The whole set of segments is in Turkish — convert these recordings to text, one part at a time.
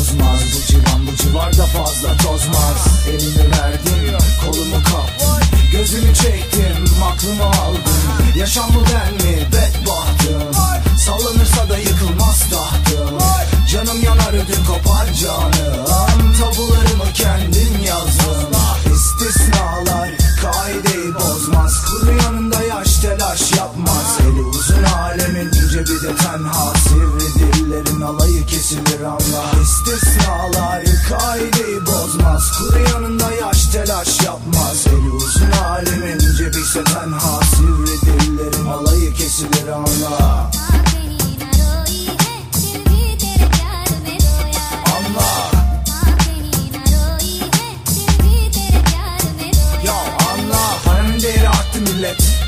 bozmaz Bu civan bu civarda fazla tozmaz. Elimi verdim kolumu kaptım Gözümü çektim aklımı aldım. Yaşam bu ben mi bedbahtım Sallanırsa da yıkılmaz tahtım Canım yanar ödüm kopar canım dillerin alayı kesilir anla İstisnalar kaideyi bozmaz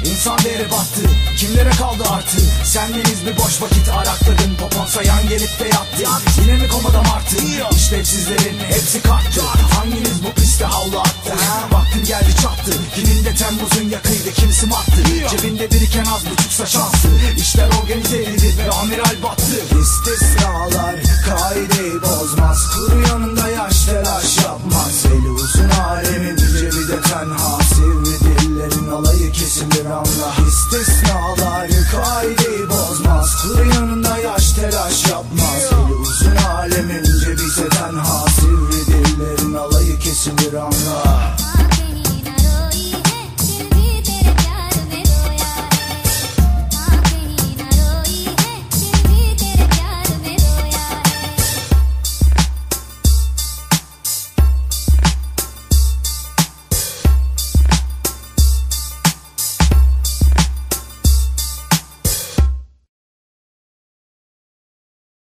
İnsan değeri battı Kimlere kaldı artı? Sendeniz bir boş vakit arakladım Popon sayan gelip de yattı. Yine mi komada martı? İşlevsizlerin hepsi kalktı. Hanginiz bu piste havlu attı? Vaktin geldi çattı. Gününde Temmuz'un yakıydı kimsi mattı Cebinde biriken az buçuksa şansı İşler organize edildi ve amiral battı. İstisnalar kaideyi bozmaz. Kuru yanında yaş telaş yapmaz. Eli uzun uzun